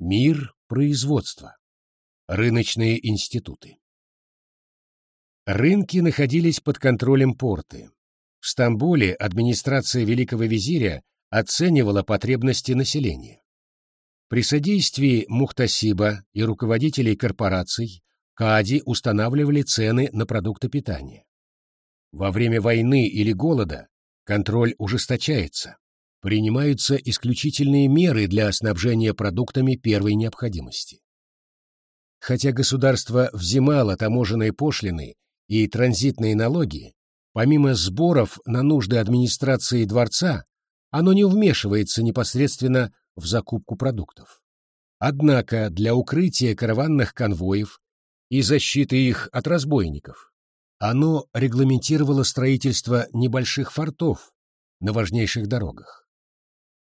Мир производства. Рыночные институты. Рынки находились под контролем порты. В Стамбуле администрация Великого Визиря оценивала потребности населения. При содействии Мухтасиба и руководителей корпораций Кади устанавливали цены на продукты питания. Во время войны или голода контроль ужесточается. Принимаются исключительные меры для снабжения продуктами первой необходимости. Хотя государство взимало таможенные пошлины и транзитные налоги, помимо сборов на нужды администрации дворца, оно не вмешивается непосредственно в закупку продуктов. Однако для укрытия караванных конвоев и защиты их от разбойников оно регламентировало строительство небольших фортов на важнейших дорогах.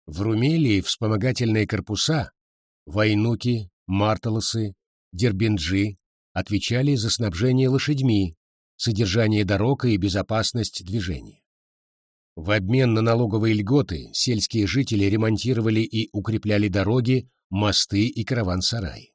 В Румелии вспомогательные корпуса, войнуки, марталосы, дербенджи отвечали за снабжение лошадьми, содержание дорог и безопасность движения. В обмен на налоговые льготы сельские жители ремонтировали и укрепляли дороги, мосты и караван-сараи.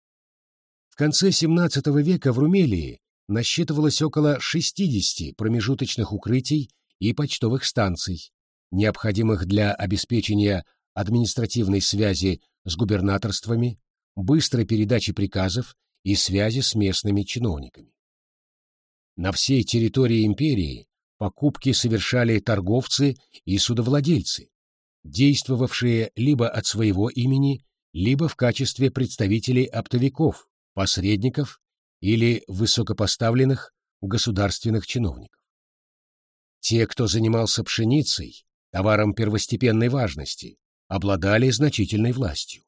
В конце XVII века в Румелии насчитывалось около 60 промежуточных укрытий и почтовых станций, необходимых для обеспечения административной связи с губернаторствами, быстрой передачи приказов и связи с местными чиновниками. На всей территории империи покупки совершали торговцы и судовладельцы, действовавшие либо от своего имени, либо в качестве представителей оптовиков, посредников или высокопоставленных государственных чиновников. Те, кто занимался пшеницей, товаром первостепенной важности, обладали значительной властью.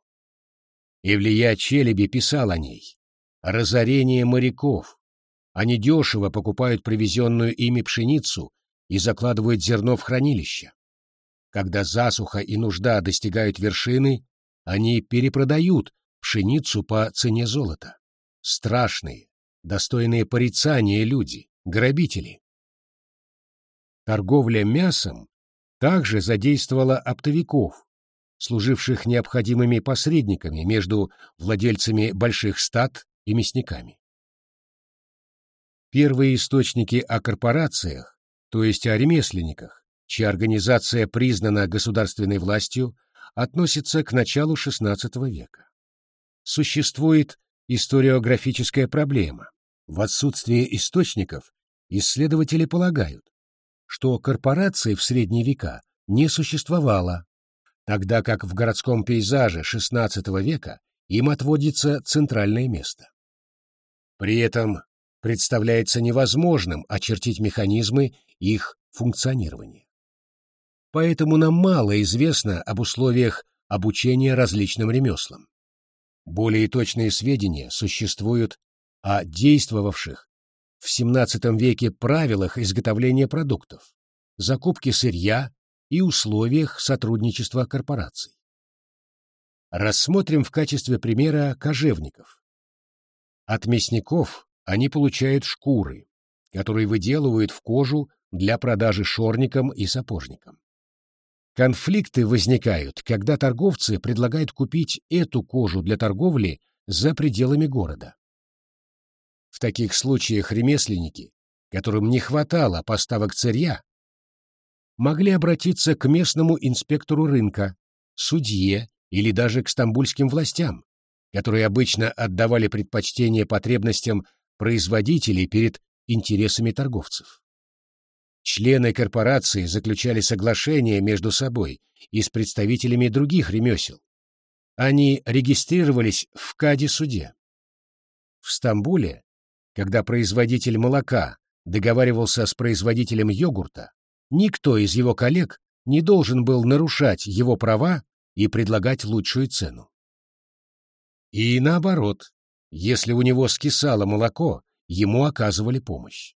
Ивлия Челеби писал о ней. «Разорение моряков, они дешево покупают привезенную ими пшеницу и закладывают зерно в хранилище. Когда засуха и нужда достигают вершины, они перепродают пшеницу по цене золота. Страшные, достойные порицания люди, грабители. Торговля мясом также задействовала оптовиков, служивших необходимыми посредниками между владельцами больших стад и мясниками. Первые источники о корпорациях, то есть о ремесленниках, чья организация признана государственной властью, относятся к началу XVI века. Существует историографическая проблема. В отсутствие источников исследователи полагают, что корпорации в средние века не существовало, тогда как в городском пейзаже XVI века им отводится центральное место. При этом представляется невозможным очертить механизмы их функционирования. Поэтому нам мало известно об условиях обучения различным ремеслам. Более точные сведения существуют о действовавших в XVII веке правилах изготовления продуктов, закупки сырья и условиях сотрудничества корпораций. Рассмотрим в качестве примера кожевников. От мясников они получают шкуры, которые выделывают в кожу для продажи шорникам и сапожникам. Конфликты возникают, когда торговцы предлагают купить эту кожу для торговли за пределами города. В таких случаях ремесленники, которым не хватало поставок сырья, могли обратиться к местному инспектору рынка, судье или даже к стамбульским властям, которые обычно отдавали предпочтение потребностям производителей перед интересами торговцев. Члены корпорации заключали соглашения между собой и с представителями других ремесел. Они регистрировались в Каде-суде. В Стамбуле, когда производитель молока договаривался с производителем йогурта, никто из его коллег не должен был нарушать его права и предлагать лучшую цену. И наоборот, если у него скисало молоко, ему оказывали помощь.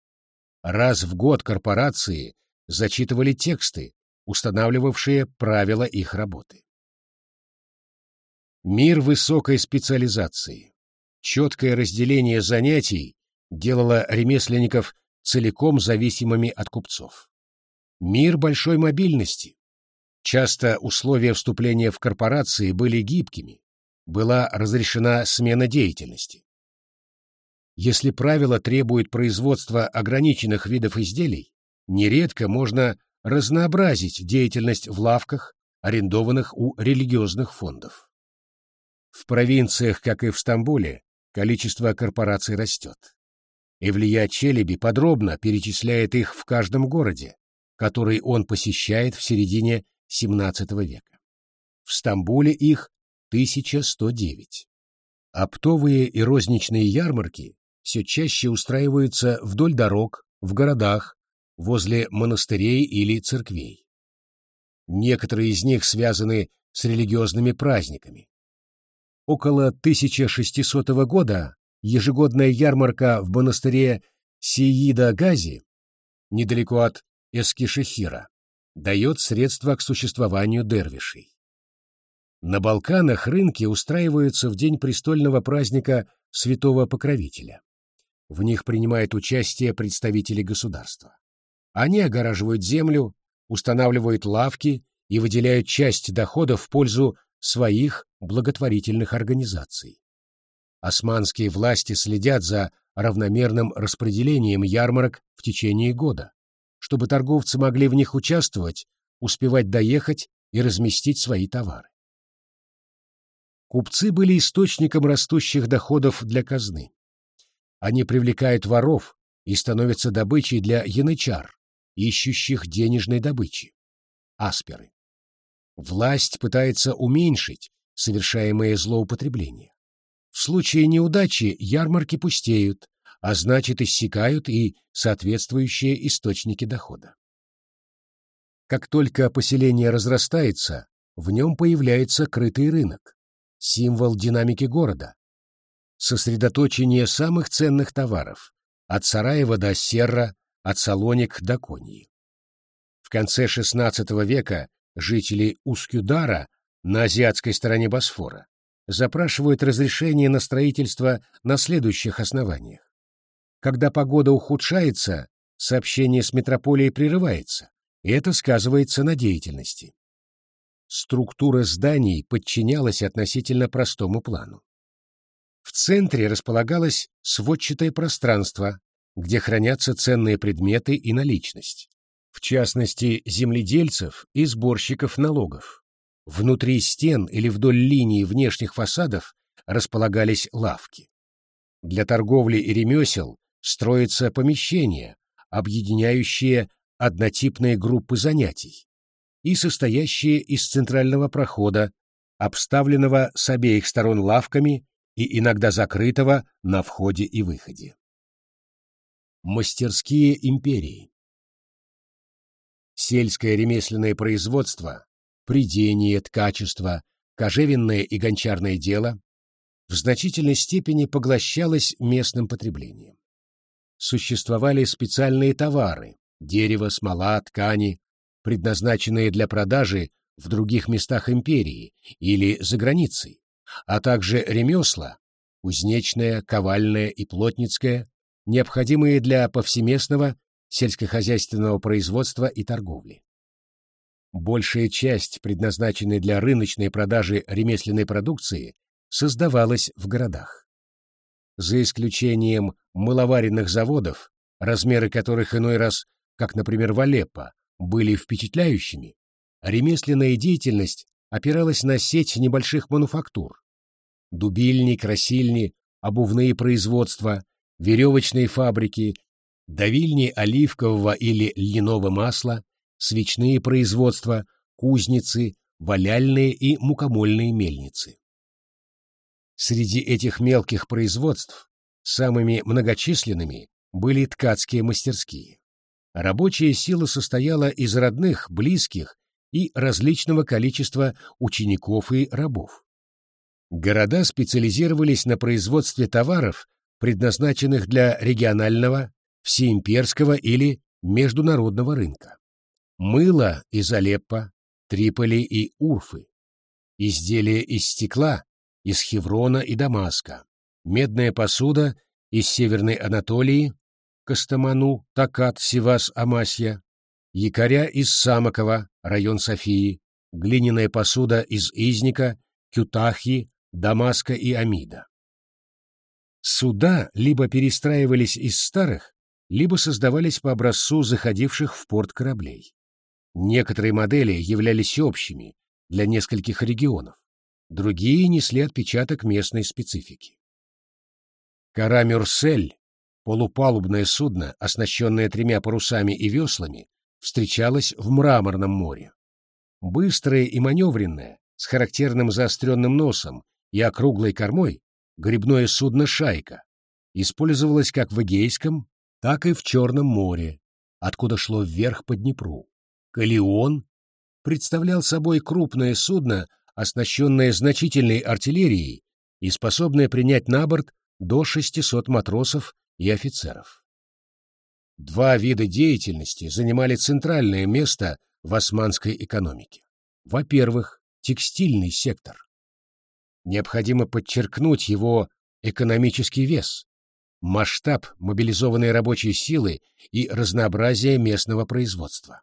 Раз в год корпорации зачитывали тексты, устанавливавшие правила их работы. Мир высокой специализации. Четкое разделение занятий делало ремесленников целиком зависимыми от купцов. Мир большой мобильности. Часто условия вступления в корпорации были гибкими, была разрешена смена деятельности. Если правило требует производства ограниченных видов изделий, нередко можно разнообразить деятельность в лавках, арендованных у религиозных фондов. В провинциях, как и в Стамбуле, количество корпораций растет. Эвлия Челеби подробно перечисляет их в каждом городе, который он посещает в середине XVII века. В Стамбуле их 1109. Оптовые и розничные ярмарки все чаще устраиваются вдоль дорог, в городах, возле монастырей или церквей. Некоторые из них связаны с религиозными праздниками. Около 1600 года ежегодная ярмарка в монастыре Сиида-Гази, недалеко от Эскишехира, дает средства к существованию дервишей. На Балканах рынки устраиваются в день престольного праздника Святого Покровителя. В них принимают участие представители государства. Они огораживают землю, устанавливают лавки и выделяют часть доходов в пользу своих благотворительных организаций. Османские власти следят за равномерным распределением ярмарок в течение года, чтобы торговцы могли в них участвовать, успевать доехать и разместить свои товары. Купцы были источником растущих доходов для казны. Они привлекают воров и становятся добычей для янычар, ищущих денежной добычи. Асперы. Власть пытается уменьшить совершаемые злоупотребления. В случае неудачи ярмарки пустеют, а значит иссякают и соответствующие источники дохода. Как только поселение разрастается, в нем появляется крытый рынок, символ динамики города, сосредоточение самых ценных товаров, от Сараева до Серра, от Салоник до Конии. В конце XVI века жители Ускюдара на азиатской стороне Босфора запрашивают разрешение на строительство на следующих основаниях. Когда погода ухудшается, сообщение с метрополией прерывается, и это сказывается на деятельности. Структура зданий подчинялась относительно простому плану. В центре располагалось сводчатое пространство, где хранятся ценные предметы и наличность, в частности, земледельцев и сборщиков налогов. Внутри стен или вдоль линии внешних фасадов располагались лавки. Для торговли и ремесел строятся помещения, объединяющие однотипные группы занятий и состоящие из центрального прохода, обставленного с обеих сторон лавками и иногда закрытого на входе и выходе. Мастерские империи Сельское ремесленное производство, придение, ткачество, кожевенное и гончарное дело в значительной степени поглощалось местным потреблением. Существовали специальные товары – дерево, смола, ткани, предназначенные для продажи в других местах империи или за границей, а также ремесла – кузнечное, ковальное и плотницкое, необходимые для повсеместного сельскохозяйственного производства и торговли. Большая часть, предназначенной для рыночной продажи ремесленной продукции, создавалась в городах. За исключением мыловаренных заводов, размеры которых иной раз, как, например, в Алеппо, были впечатляющими, ремесленная деятельность опиралась на сеть небольших мануфактур. Дубильни, красильни, обувные производства, веревочные фабрики, давильни оливкового или льняного масла, свечные производства, кузницы, валяльные и мукомольные мельницы. Среди этих мелких производств самыми многочисленными были ткацкие мастерские. Рабочая сила состояла из родных, близких и различного количества учеников и рабов. Города специализировались на производстве товаров, предназначенных для регионального, всеимперского или международного рынка. Мыло из Алеппо, Триполи и Урфы. Изделия из стекла из Хеврона и Дамаска. Медная посуда из Северной Анатолии, Костоману, Такат, Сивас, Амасья. Якоря из Самокова, район Софии. Глиняная посуда из Изника, Кютахи, Дамаска и Амида. Суда либо перестраивались из старых, либо создавались по образцу заходивших в порт кораблей. Некоторые модели являлись общими для нескольких регионов, другие несли отпечаток местной специфики. Кора Мюрсель, полупалубное судно, оснащенное тремя парусами и веслами, встречалось в Мраморном море. Быстрое и маневренное, с характерным заостренным носом и округлой кормой, грибное судно «Шайка» использовалось как в Эгейском, так и в Черном море, откуда шло вверх по Днепру. Калион представлял собой крупное судно, оснащенное значительной артиллерией и способное принять на борт до 600 матросов и офицеров. Два вида деятельности занимали центральное место в османской экономике. Во-первых, текстильный сектор. Необходимо подчеркнуть его экономический вес, масштаб мобилизованной рабочей силы и разнообразие местного производства.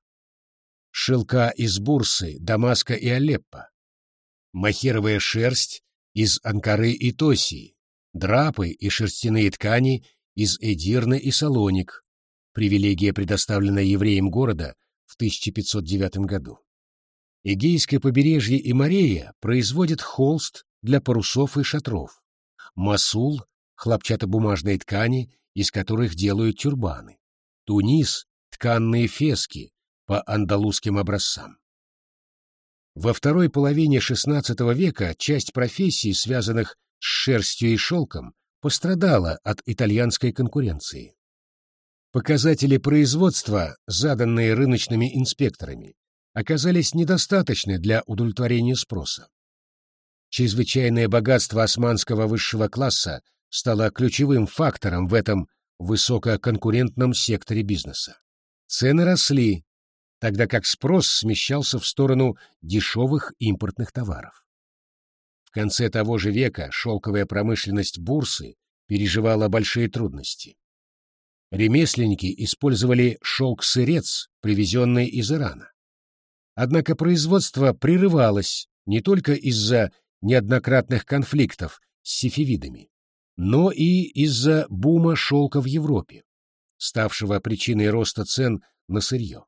Шелка из Бурсы, Дамаска и Алеппо, махеровая шерсть из Анкары и Тосии, драпы и шерстяные ткани из Эдирны и Салоник, привилегия, предоставленная евреям города в 1509 году. Эгейское побережье и Морея производят холст для парусов и шатров, Масул — хлопчатобумажные ткани, из которых делают тюрбаны, Тунис — тканные фески по андалузским образцам. Во второй половине XVI века часть профессий, связанных с шерстью и шелком, пострадала от итальянской конкуренции. Показатели производства, заданные рыночными инспекторами, оказались недостаточны для удовлетворения спроса. Чрезвычайное богатство османского высшего класса стало ключевым фактором в этом высококонкурентном секторе бизнеса. Цены росли, тогда как спрос смещался в сторону дешевых импортных товаров. В конце того же века шелковая промышленность Бурсы переживала большие трудности. Ремесленники использовали шелк-сырец, привезенный из Ирана. Однако производство прерывалось не только из-за неоднократных конфликтов с сифивидами, но и из-за бума шелка в Европе, ставшего причиной роста цен на сырье.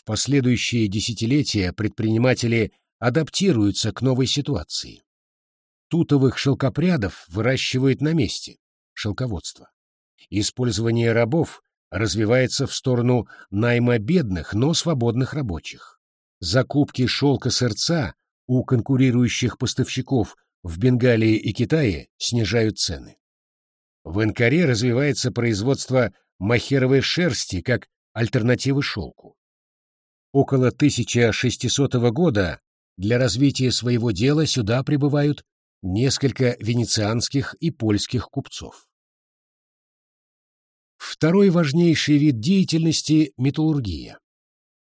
В последующие десятилетия предприниматели адаптируются к новой ситуации. Тутовых шелкопрядов выращивают на месте, шелководство. Использование рабов развивается в сторону найма бедных, но свободных рабочих. Закупки шелка-сырца у конкурирующих поставщиков в Бенгалии и Китае снижают цены. В Анкаре развивается производство махеровой шерсти как альтернативы шелку. Около 1600 года для развития своего дела сюда прибывают несколько венецианских и польских купцов. Второй важнейший вид деятельности – металлургия.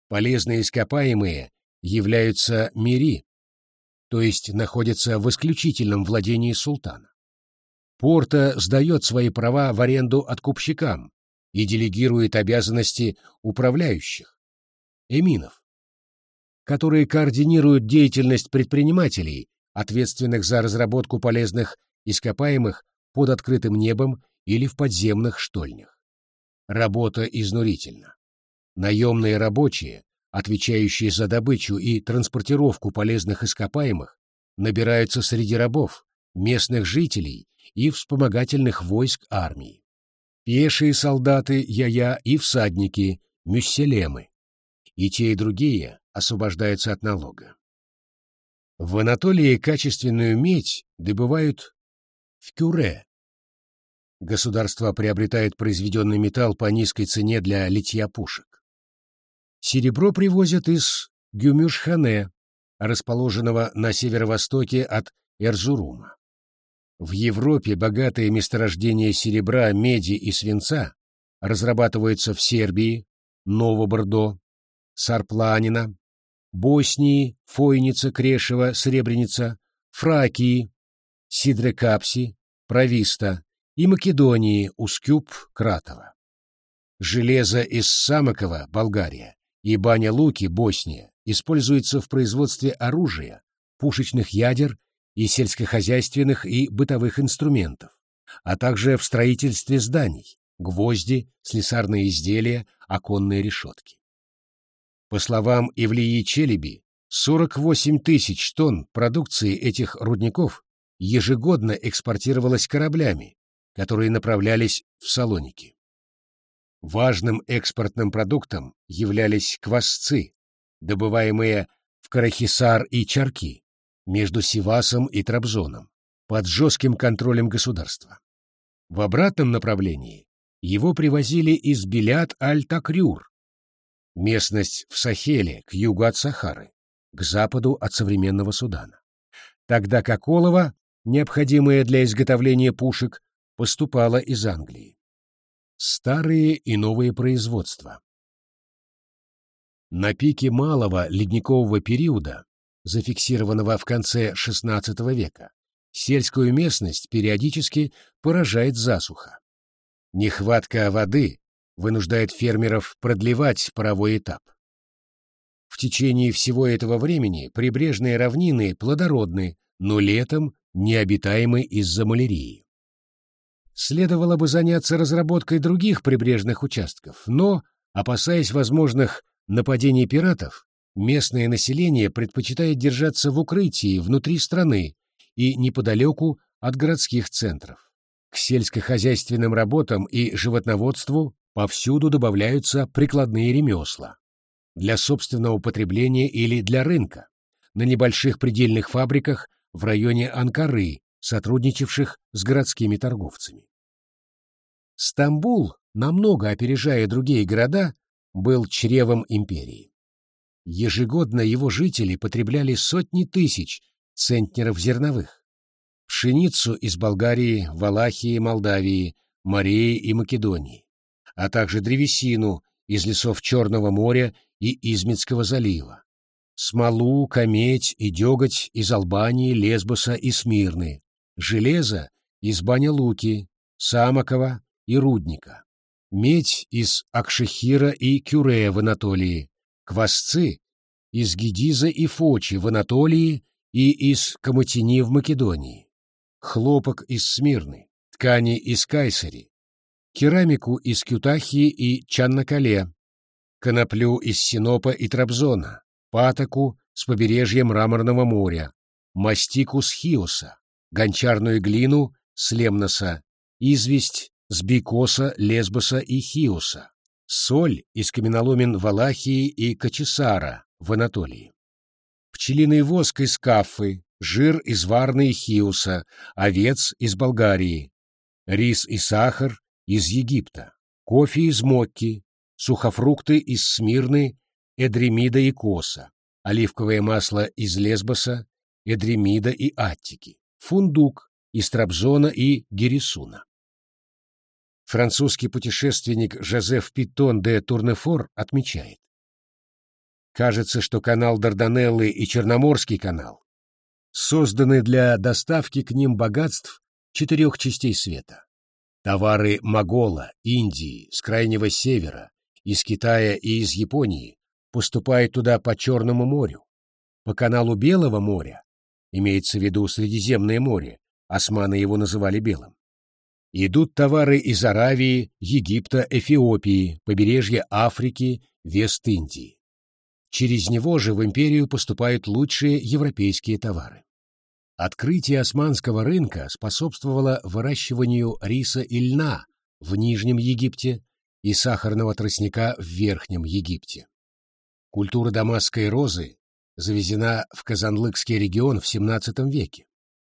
Полезные ископаемые являются мири, то есть находятся в исключительном владении султана. Порта сдает свои права в аренду откупщикам и делегирует обязанности управляющих, эминов, которые координируют деятельность предпринимателей, ответственных за разработку полезных ископаемых под открытым небом или в подземных штольнях. Работа изнурительна. Наемные рабочие, отвечающие за добычу и транспортировку полезных ископаемых, набираются среди рабов, местных жителей и вспомогательных войск армии. Пешие солдаты я-я и всадники, мюсселемы. И те, и другие освобождаются от налога. В Анатолии качественную медь добывают в Кюре, Государство приобретает произведенный металл по низкой цене для литья пушек. Серебро привозят из Гюмюшхане, расположенного на северо-востоке от Эрзурума. В Европе богатые месторождения серебра, меди и свинца разрабатываются в Сербии, Новобордо, Сарпланина, Боснии, Фойница, Крешева, Сребреница, Фракии, Сидрекапси, Провиста, и Македонии Ускюп Кратова. Железо из Самокова, Болгария, и Баня-Луки, Босния, используется в производстве оружия, пушечных ядер и сельскохозяйственных и бытовых инструментов, а также в строительстве зданий, гвозди, слесарные изделия, оконные решетки. По словам Ивлии Челеби, 48 тысяч тонн продукции этих рудников ежегодно экспортировалось кораблями, которые направлялись в Салоники. Важным экспортным продуктом являлись квасцы, добываемые в Карахисар и Чарки, между Сивасом и Трабзоном, под жестким контролем государства. В обратном направлении его привозили из Белят-Аль-Такрюр, местность в Сахеле, к югу от Сахары, к западу от современного Судана. Тогда как олово, необходимое для изготовления пушек, поступало из Англии. Старые и новые производства. На пике малого ледникового периода, зафиксированного в конце XVI века, сельскую местность периодически поражает засуха. Нехватка воды вынуждает фермеров продлевать паровой этап. В течение всего этого времени прибрежные равнины плодородны, но летом необитаемы из-за малярии. Следовало бы заняться разработкой других прибрежных участков, но, опасаясь возможных нападений пиратов, местное население предпочитает держаться в укрытии внутри страны и неподалеку от городских центров. К сельскохозяйственным работам и животноводству повсюду добавляются прикладные ремесла для собственного потребления или для рынка, на небольших предельных фабриках в районе Анкары, сотрудничавших с городскими торговцами. Стамбул, намного опережая другие города, был чревом империи. Ежегодно его жители потребляли сотни тысяч центнеров зерновых. Пшеницу из Болгарии, Валахии, Молдавии, Мореи и Македонии, а также древесину из лесов Черного моря и Измитского залива, смолу, кометь и деготь из Албании, Лесбоса и Смирны, железо из Баня-Луки, Самокова и Рудника, медь из Акшехира и Кюре в Анатолии, квасцы из Гедиза и Фочи в Анатолии и из Каматини в Македонии, хлопок из Смирны, ткани из Кайсари, керамику из Кютахии и Чаннакале, коноплю из Синопа и Трабзона, патоку с побережья Мраморного моря, мастику с Хиоса, гончарную глину с Лемноса, известь с Бикоса, Лесбоса и Хиоса, соль из каменоломен Валахии и Качесара в Анатолии, пчелиный воск из Кафы, жир из Варны и Хиуса, овец из Болгарии, рис и сахар из Египта, кофе из Мокки, сухофрукты из Смирны, Эдремида и Коса, оливковое масло из Лесбоса, Эдремида и Аттики, фундук из Трабзона и Гересуна. Французский путешественник Жозеф Питон де Турнефор отмечает. Кажется, что канал Дарданеллы и Черноморский канал созданы для доставки к ним богатств четырех частей света. Товары Могола, Индии, с Крайнего Севера, из Китая и из Японии поступают туда по Черному морю. По каналу Белого моря, имеется в виду Средиземное море, османы его называли Белым, идут товары из Аравии, Египта, Эфиопии, побережья Африки, Вест-Индии. Через него же в империю поступают лучшие европейские товары. Открытие османского рынка способствовало выращиванию риса и льна в Нижнем Египте и сахарного тростника в Верхнем Египте. Культура дамасской розы завезена в Казанлыкский регион в XVII веке.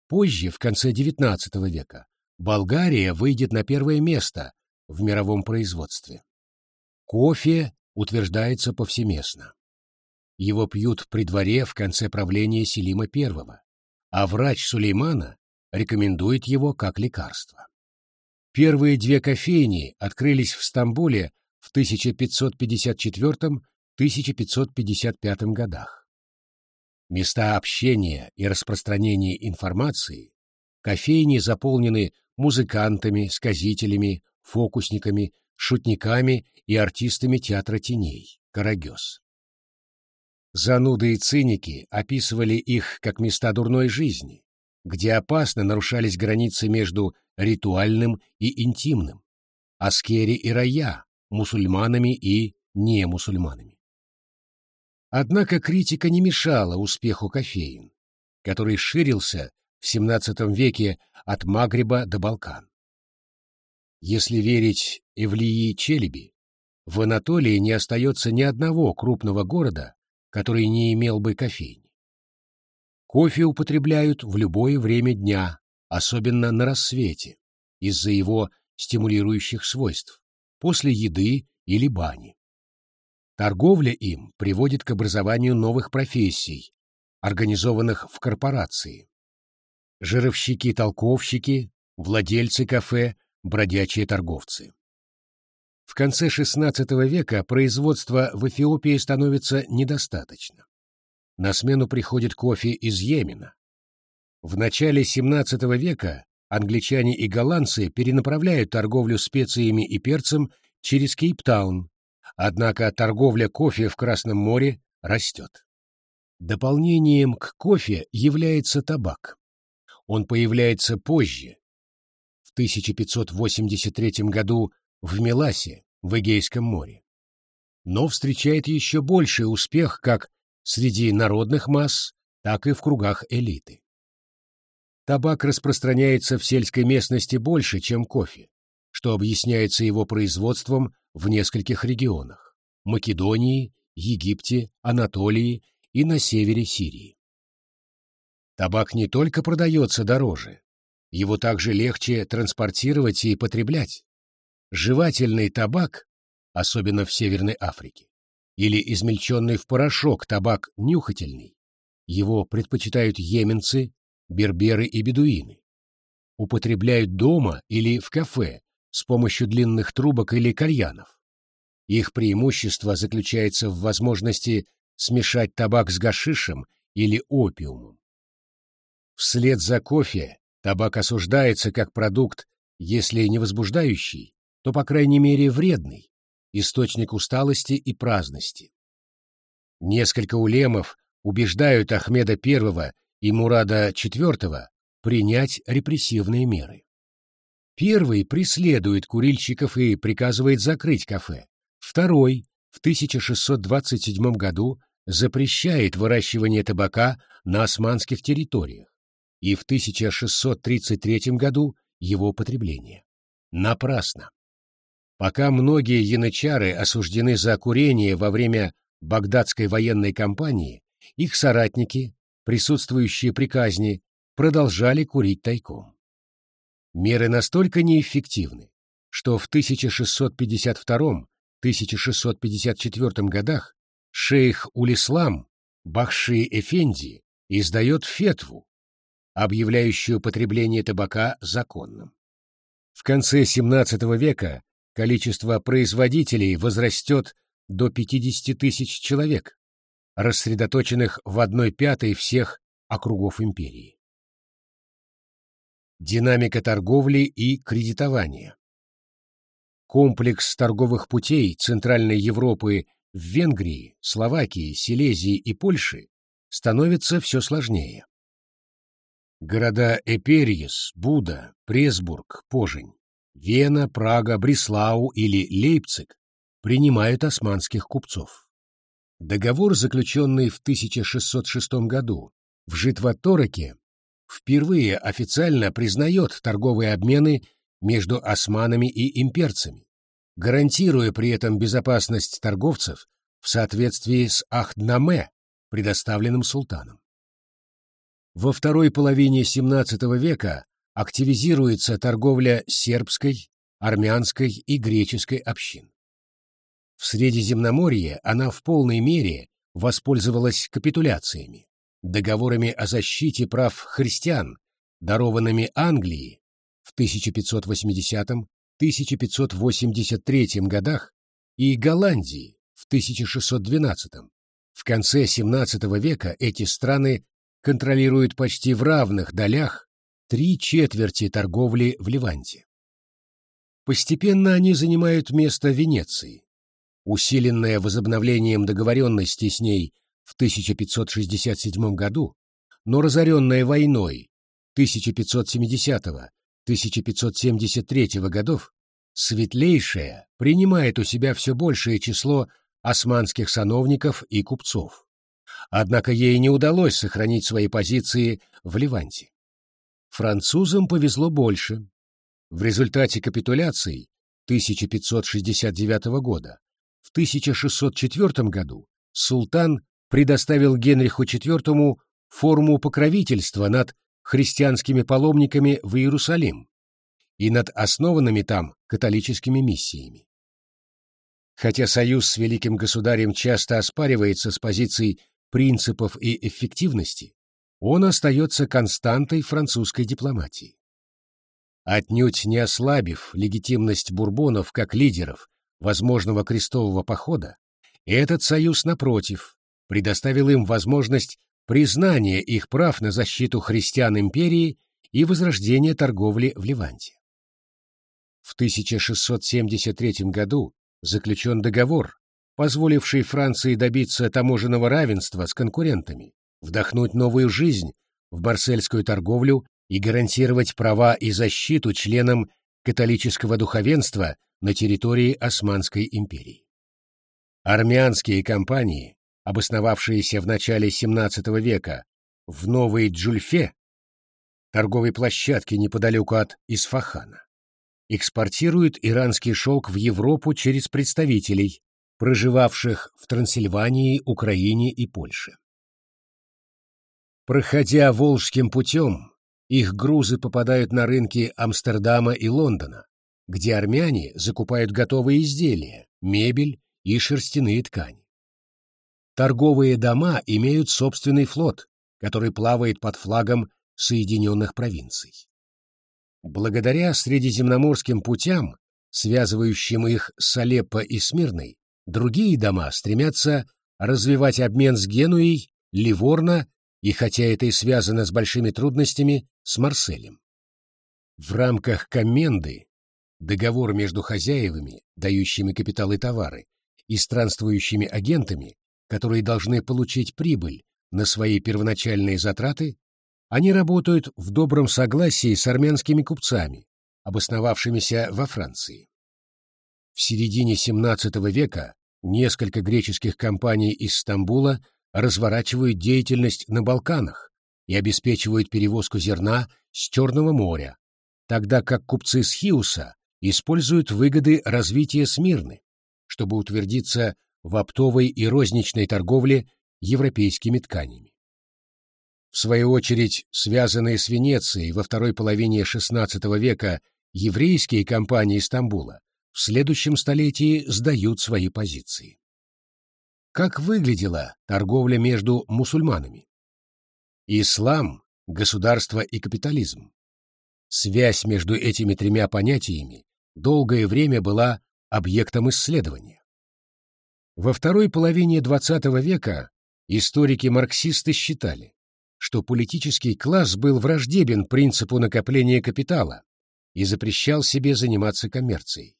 Позже, в конце XIX века, Болгария выйдет на первое место в мировом производстве. Кофе утверждается повсеместно. Его пьют при дворе в конце правления Селима I, а врач Сулеймана рекомендует его как лекарство. Первые две кофейни открылись в Стамбуле в 1554-1555 годах. Места общения и распространения информации кофейни заполнены музыкантами, сказителями, фокусниками, шутниками и артистами театра теней «Карагёз». Зануды и циники описывали их как места дурной жизни, где опасно нарушались границы между ритуальным и интимным, аскери и рая, мусульманами и немусульманами. Однако критика не мешала успеху кофеин, который ширился в XVII веке от Магриба до Балкан. Если верить Эвлии Челеби, в Анатолии не остается ни одного крупного города, который не имел бы кофейни. Кофе употребляют в любое время дня, особенно на рассвете, из-за его стимулирующих свойств, после еды или бани. Торговля им приводит к образованию новых профессий, организованных в корпорации. Жировщики-толковщики, владельцы кафе, бродячие торговцы. В конце XVI века производства в Эфиопии становится недостаточно. На смену приходит кофе из Йемена. В начале XVII века англичане и голландцы перенаправляют торговлю специями и перцем через Кейптаун, Однако торговля кофе в Красном море растет. Дополнением к кофе является табак. Он появляется позже, в 1583 году в Меласе, в Эгейском море. Но встречает еще больший успех как среди народных масс, так и в кругах элиты. Табак распространяется в сельской местности больше, чем кофе, что объясняется его производством в нескольких регионах – Македонии, Египте, Анатолии и на севере Сирии. Табак не только продается дороже, его также легче транспортировать и потреблять. Жевательный табак, особенно в Северной Африке, или измельченный в порошок табак нюхательный, его предпочитают йеменцы, берберы и бедуины. Употребляют дома или в кафе с помощью длинных трубок или кальянов. Их преимущество заключается в возможности смешать табак с гашишем или опиумом. Вслед за кофе табак осуждается как продукт, если не возбуждающий, то, по крайней мере, вредный, источник усталости и праздности. Несколько улемов убеждают Ахмеда I и Мурада IV принять репрессивные меры. Первый преследует курильщиков и приказывает закрыть кафе. Второй в 1627 году запрещает выращивание табака на османских территориях и в 1633 году его потребление. Напрасно. Пока многие янычары осуждены за курение во время багдадской военной кампании, их соратники, присутствующие при казни, продолжали курить тайком. Меры настолько неэффективны, что в 1652-1654 годах шейх Улислам Бахши Эфенди издает фетву, объявляющую потребление табака законным. В конце XVII века количество производителей возрастет до 50 тысяч человек, рассредоточенных в одной пятой всех округов империи. Динамика торговли и кредитования. Комплекс торговых путей Центральной Европы в Венгрии, Словакии, Силезии и Польше становится все сложнее. Города Эпериес, Буда, Пресбург, Пожень, Вена, Прага, Бреслау или Лейпциг принимают османских купцов. Договор, заключенный в 1606 году в Житватороке, впервые официально признает торговые обмены между османами и имперцами, гарантируя при этом безопасность торговцев в соответствии с Ахднаме, предоставленным султаном. Во второй половине XVII века активизируется торговля сербской, армянской и греческой общин. В Средиземноморье она в полной мере воспользовалась капитуляциями договорами о защите прав христиан, дарованными Англии в 1580-1583 годах и Голландии в 1612. В конце XVII века эти страны контролируют почти в равных долях три четверти торговли в Ливанте. Постепенно они занимают место Венеции. Усиленное возобновлением договоренности с ней в 1567 году, но разоренная войной 1570-1573 годов Светлейшая принимает у себя все большее число османских сановников и купцов. Однако ей не удалось сохранить свои позиции в Ливанте. Французам повезло больше. В результате капитуляций 1569 года в 1604 году султан предоставил Генриху IV форму покровительства над христианскими паломниками в Иерусалим и над основанными там католическими миссиями. Хотя союз с великим государем часто оспаривается с позиций принципов и эффективности, он остается константой французской дипломатии. Отнюдь не ослабив легитимность бурбонов как лидеров возможного крестового похода, этот союз, напротив, предоставил им возможность признания их прав на защиту христиан империи и возрождения торговли в Ливанте. В 1673 году заключен договор, позволивший Франции добиться таможенного равенства с конкурентами, вдохнуть новую жизнь в барсельскую торговлю и гарантировать права и защиту членам католического духовенства на территории Османской империи. Армянские компании, обосновавшиеся в начале XVII века в Новой Джульфе, торговой площадке неподалеку от Исфахана, экспортируют иранский шелк в Европу через представителей, проживавших в Трансильвании, Украине и Польше. Проходя Волжским путем, их грузы попадают на рынки Амстердама и Лондона, где армяне закупают готовые изделия, мебель и шерстяные ткани. Торговые дома имеют собственный флот, который плавает под флагом Соединенных провинций. Благодаря средиземноморским путям, связывающим их с Алеппо и Смирной, другие дома стремятся развивать обмен с Генуей, Ливорно и, хотя это и связано с большими трудностями, с Марселем. В рамках комменды договор между хозяевами, дающими капитал и товары, и странствующими агентами, которые должны получить прибыль на свои первоначальные затраты, они работают в добром согласии с армянскими купцами, обосновавшимися во Франции. В середине XVII века несколько греческих компаний из Стамбула разворачивают деятельность на Балканах и обеспечивают перевозку зерна с Черного моря, тогда как купцы с Хиуса используют выгоды развития Смирны, чтобы утвердиться в оптовой и розничной торговле европейскими тканями. В свою очередь, связанные с Венецией во второй половине XVI века еврейские компании Стамбула в следующем столетии сдают свои позиции. Как выглядела торговля между мусульманами? Ислам, государство и капитализм. Связь между этими тремя понятиями долгое время была объектом исследования. Во второй половине XX века историки-марксисты считали, что политический класс был враждебен принципу накопления капитала и запрещал себе заниматься коммерцией.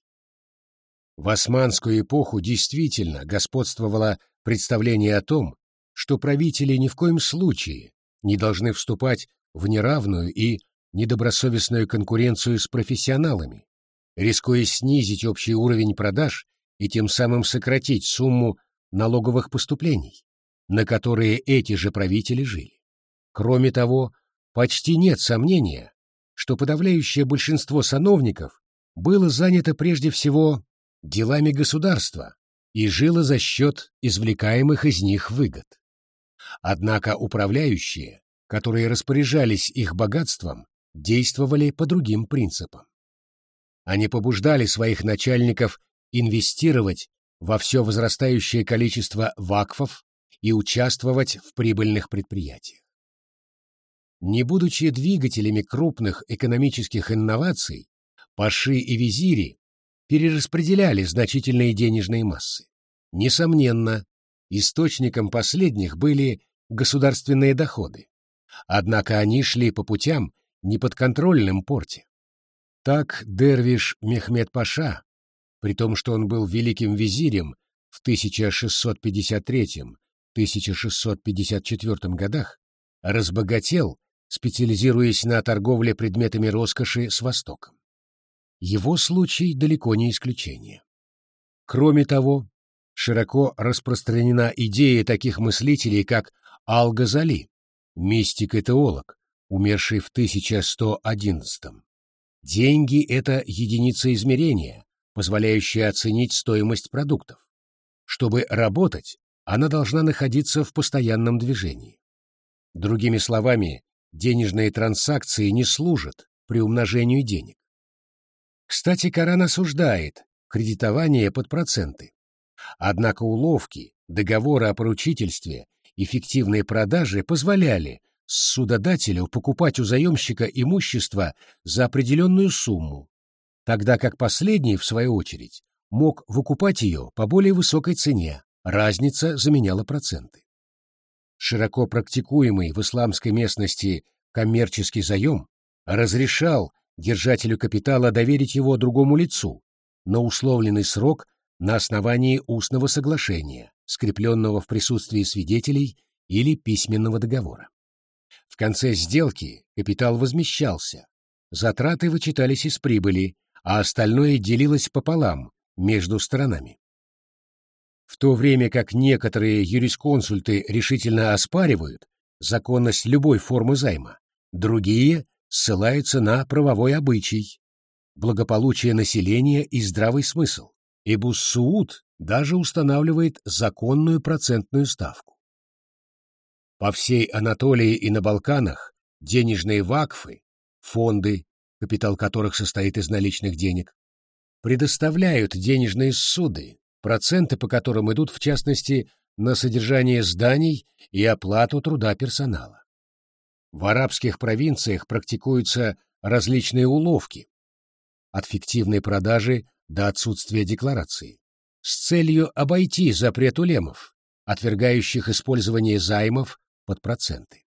В османскую эпоху действительно господствовало представление о том, что правители ни в коем случае не должны вступать в неравную и недобросовестную конкуренцию с профессионалами, рискуя снизить общий уровень продаж и тем самым сократить сумму налоговых поступлений, на которые эти же правители жили. Кроме того, почти нет сомнения, что подавляющее большинство сановников было занято прежде всего делами государства и жило за счет извлекаемых из них выгод. Однако управляющие, которые распоряжались их богатством, действовали по другим принципам. Они побуждали своих начальников инвестировать во все возрастающее количество вакфов и участвовать в прибыльных предприятиях. Не будучи двигателями крупных экономических инноваций, паши и визири перераспределяли значительные денежные массы. Несомненно, источником последних были государственные доходы. Однако они шли по путям, неподконтрольным порте. Так Дервиш Мехмед Паша, при том, что он был великим визирем в 1653-1654 годах, разбогател специализируясь на торговле предметами роскоши с Востоком. Его случай далеко не исключение. Кроме того, широко распространена идея таких мыслителей, как Ал-Газали, мистик и теолог, умерший в 1111 -м. Деньги — это единица измерения, позволяющая оценить стоимость продуктов. Чтобы работать, она должна находиться в постоянном движении. Другими словами, денежные транзакции не служат при умножению денег. Кстати, Коран осуждает кредитование под проценты. Однако уловки, договоры о поручительстве и фиктивные продажи позволяли судодателю покупать у заемщика имущество за определенную сумму, тогда как последний, в свою очередь, мог выкупать ее по более высокой цене, разница заменяла проценты. Широко практикуемый в исламской местности коммерческий заем разрешал держателю капитала доверить его другому лицу на условленный срок на основании устного соглашения, скрепленного в присутствии свидетелей или письменного договора. В конце сделки капитал возмещался, затраты вычитались из прибыли, а остальное делилось пополам между сторонами. В то время как некоторые юрисконсульты решительно оспаривают законность любой формы займа, другие ссылаются на правовой обычай, благополучие населения и здравый смысл, и Буссууд даже устанавливает законную процентную ставку. По всей Анатолии и на Балканах денежные вакфы, фонды, капитал которых состоит из наличных денег, предоставляют денежные суды, проценты по которым идут в частности на содержание зданий и оплату труда персонала. В арабских провинциях практикуются различные уловки, от фиктивной продажи до отсутствия декларации, с целью обойти запрет улемов, отвергающих использование займов под проценты.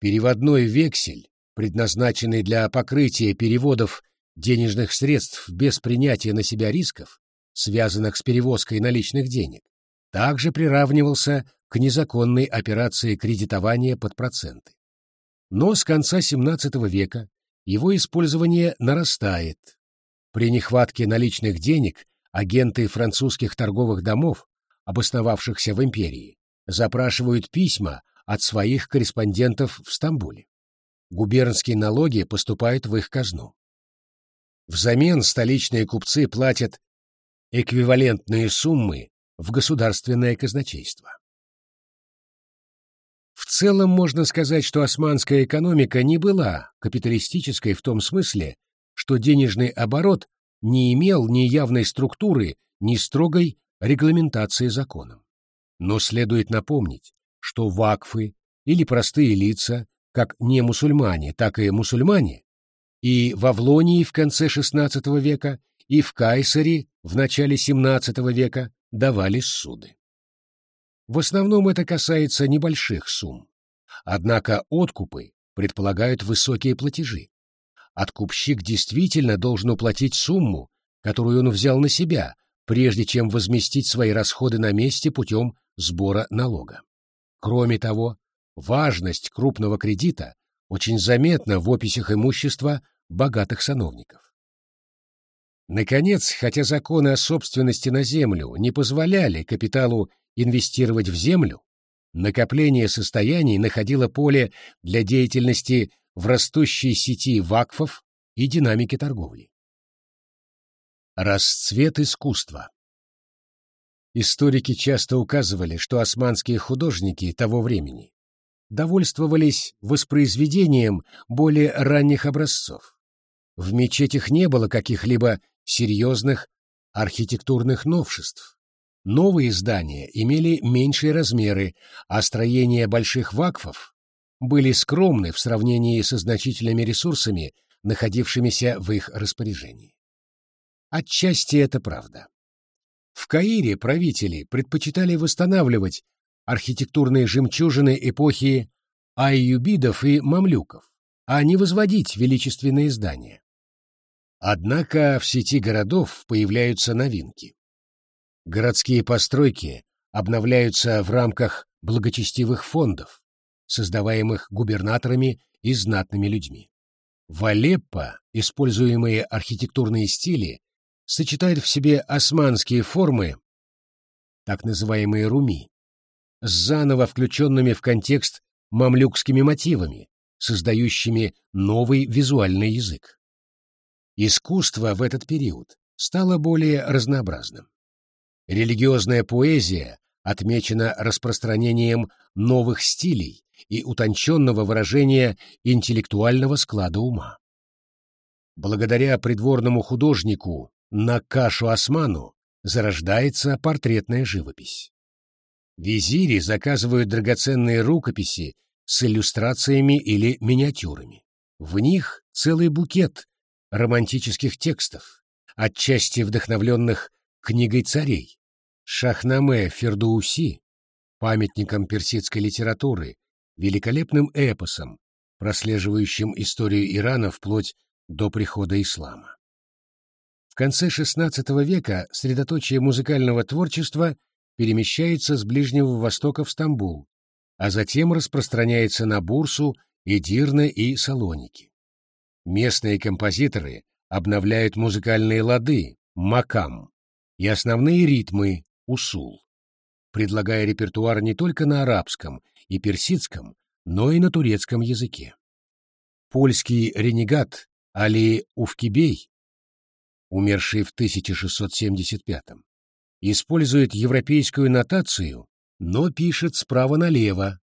Переводной вексель, предназначенный для покрытия переводов денежных средств без принятия на себя рисков, связанных с перевозкой наличных денег, также приравнивался к незаконной операции кредитования под проценты. Но с конца XVII века его использование нарастает. При нехватке наличных денег агенты французских торговых домов, обосновавшихся в империи, запрашивают письма от своих корреспондентов в Стамбуле. Губернские налоги поступают в их казну. Взамен столичные купцы платят эквивалентные суммы в государственное казначейство. В целом можно сказать, что османская экономика не была капиталистической в том смысле, что денежный оборот не имел ни явной структуры, ни строгой регламентации законом. Но следует напомнить, что вакфы или простые лица, как не мусульмане, так и мусульмане, и в Авлонии в конце XVI века, и в Кайсаре в начале XVII века давали суды. В основном это касается небольших сумм. Однако откупы предполагают высокие платежи. Откупщик действительно должен уплатить сумму, которую он взял на себя, прежде чем возместить свои расходы на месте путем сбора налога. Кроме того, важность крупного кредита очень заметна в описях имущества богатых сановников. Наконец, хотя законы о собственности на землю не позволяли капиталу инвестировать в землю, накопление состояний находило поле для деятельности в растущей сети вакфов и динамике торговли. Расцвет искусства Историки часто указывали, что османские художники того времени довольствовались воспроизведением более ранних образцов. В мечетях не было каких-либо серьезных архитектурных новшеств. Новые здания имели меньшие размеры, а строения больших вакфов были скромны в сравнении со значительными ресурсами, находившимися в их распоряжении. Отчасти это правда. В Каире правители предпочитали восстанавливать архитектурные жемчужины эпохи айюбидов и мамлюков, а не возводить величественные здания. Однако в сети городов появляются новинки. Городские постройки обновляются в рамках благочестивых фондов, создаваемых губернаторами и знатными людьми. В Алеппо используемые архитектурные стили сочетают в себе османские формы, так называемые руми, с заново включенными в контекст мамлюкскими мотивами, создающими новый визуальный язык. Искусство в этот период стало более разнообразным. Религиозная поэзия отмечена распространением новых стилей и утонченного выражения интеллектуального склада ума. Благодаря придворному художнику Накашу Осману зарождается портретная живопись. Визири заказывают драгоценные рукописи с иллюстрациями или миниатюрами. В них целый букет романтических текстов, отчасти вдохновленных книгой царей. Шахнаме Фердууси, памятником персидской литературы, великолепным эпосом, прослеживающим историю Ирана вплоть до прихода ислама. В конце XVI века средоточие музыкального творчества перемещается с Ближнего Востока в Стамбул, а затем распространяется на Бурсу, Эдирне и Салоники. Местные композиторы обновляют музыкальные лады, макам, и основные ритмы, усул, предлагая репертуар не только на арабском и персидском, но и на турецком языке. Польский ренегат Али Уфкибей умерший в 1675-м, использует европейскую нотацию, но пишет справа налево,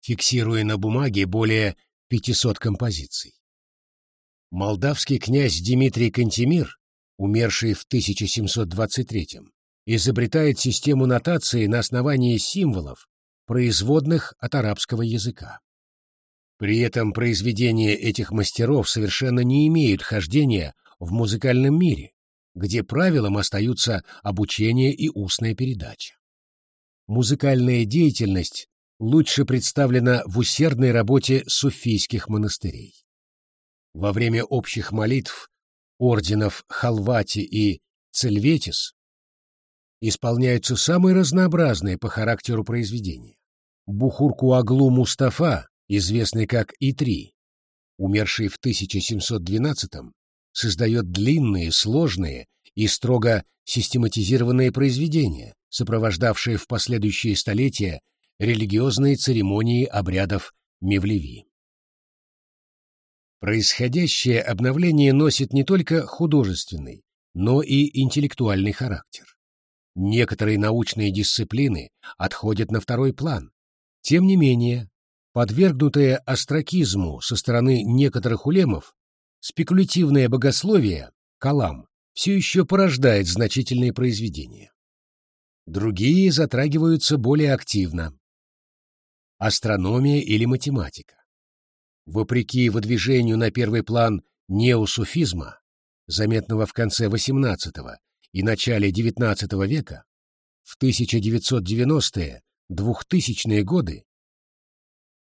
фиксируя на бумаге более 500 композиций. Молдавский князь Дмитрий Кантемир, умерший в 1723-м, изобретает систему нотации на основании символов, производных от арабского языка. При этом произведения этих мастеров совершенно не имеют хождения в музыкальном мире, где правилом остаются обучение и устная передача. Музыкальная деятельность лучше представлена в усердной работе суфийских монастырей. Во время общих молитв орденов Халвати и Цельветис исполняются самые разнообразные по характеру произведения. Бухурку-Аглу Мустафа, известный как И-3, умерший в 1712 создает длинные, сложные и строго систематизированные произведения, сопровождавшие в последующие столетия религиозные церемонии обрядов Мевлеви. Происходящее обновление носит не только художественный, но и интеллектуальный характер. Некоторые научные дисциплины отходят на второй план. Тем не менее, подвергнутые остракизму со стороны некоторых улемов, спекулятивное богословие, калам, все еще порождает значительные произведения. Другие затрагиваются более активно. Астрономия или математика. Вопреки выдвижению на первый план неосуфизма, заметного в конце XVIII и начале XIX века, в 1990-е, 2000-е годы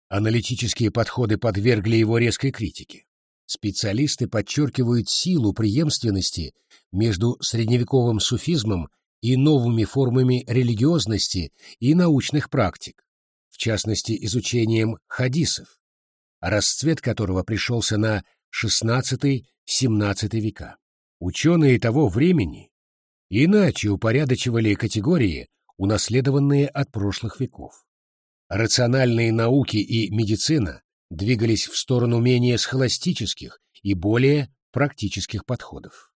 аналитические подходы подвергли его резкой критике. Специалисты подчеркивают силу преемственности между средневековым суфизмом и новыми формами религиозности и научных практик, в частности изучением хадисов, расцвет которого пришелся на XVI-XVII века. Ученые того времени иначе упорядочивали категории, унаследованные от прошлых веков. Рациональные науки и медицина двигались в сторону менее схоластических и более практических подходов.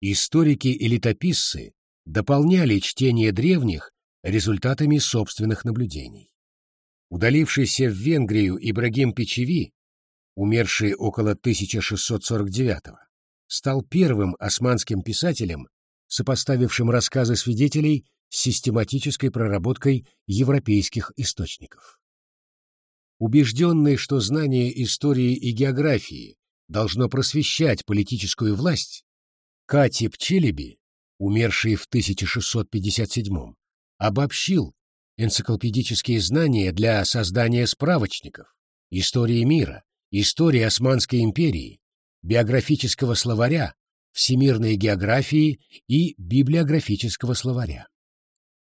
Историки и летописцы дополняли чтение древних результатами собственных наблюдений. Удалившийся в Венгрию Ибрагим Печеви, умерший около 1649 стал первым османским писателем, сопоставившим рассказы свидетелей с систематической проработкой европейских источников. Убежденный, что знание истории и географии должно просвещать политическую власть, Катип Челеби, умерший в 1657 обобщил энциклопедические знания для создания справочников, истории мира, истории Османской империи, биографического словаря, всемирной географии и библиографического словаря.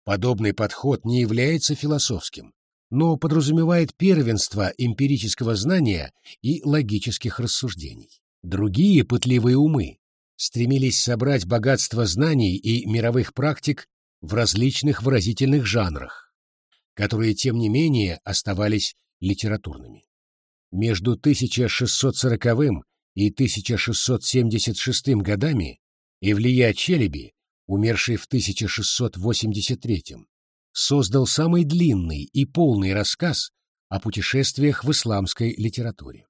Подобный подход не является философским, но подразумевает первенство эмпирического знания и логических рассуждений. Другие пытливые умы стремились собрать богатство знаний и мировых практик в различных выразительных жанрах, которые, тем не менее, оставались литературными. Между 1640 и 1676 годами Эвлия Челеби, умерший в 1683 создал самый длинный и полный рассказ о путешествиях в исламской литературе.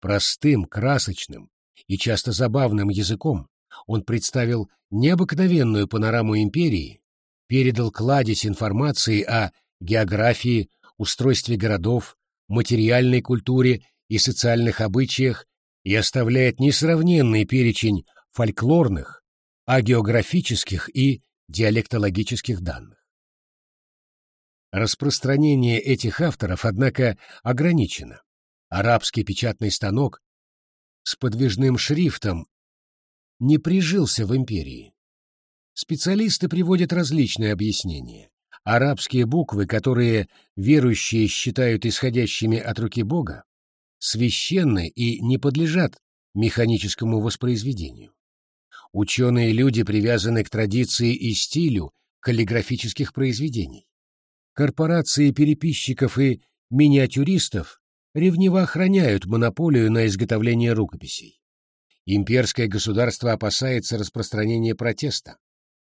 Простым, красочным и часто забавным языком он представил необыкновенную панораму империи, передал кладезь информации о географии, устройстве городов, материальной культуре и социальных обычаях и оставляет несравненный перечень фольклорных, агеографических и диалектологических данных. Распространение этих авторов, однако, ограничено. Арабский печатный станок с подвижным шрифтом не прижился в империи. Специалисты приводят различные объяснения. Арабские буквы, которые верующие считают исходящими от руки Бога, священны и не подлежат механическому воспроизведению. Ученые люди привязаны к традиции и стилю каллиграфических произведений. Корпорации переписчиков и миниатюристов ревниво охраняют монополию на изготовление рукописей. Имперское государство опасается распространения протеста.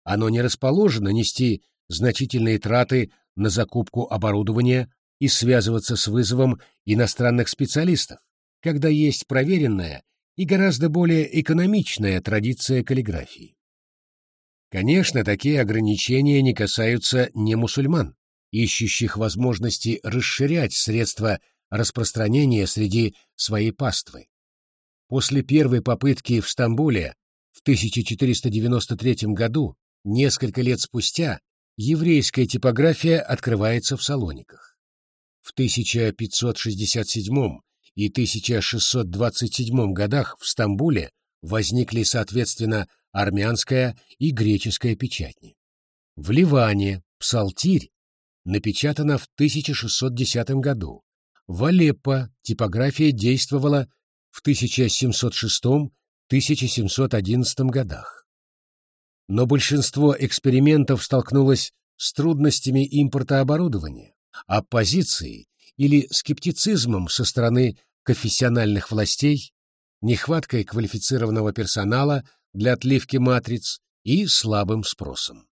Оно не расположено нести значительные траты на закупку оборудования и связываться с вызовом иностранных специалистов, когда есть проверенная и гораздо более экономичная традиция каллиграфии. Конечно, такие ограничения не касаются не мусульман, ищущих возможности расширять средства распространения среди своей паствы. После первой попытки в Стамбуле в 1493 году, несколько лет спустя, еврейская типография открывается в Салониках. В 1567 и 1627 годах в Стамбуле возникли, соответственно, армянская и греческая печатни. В Ливане псалтирь напечатана в 1610 году. В Алеппо типография действовала в 1706-1711 годах. Но большинство экспериментов столкнулось с трудностями импорта оборудования, оппозицией или скептицизмом со стороны конфессиональных властей, нехваткой квалифицированного персонала для отливки матриц и слабым спросом.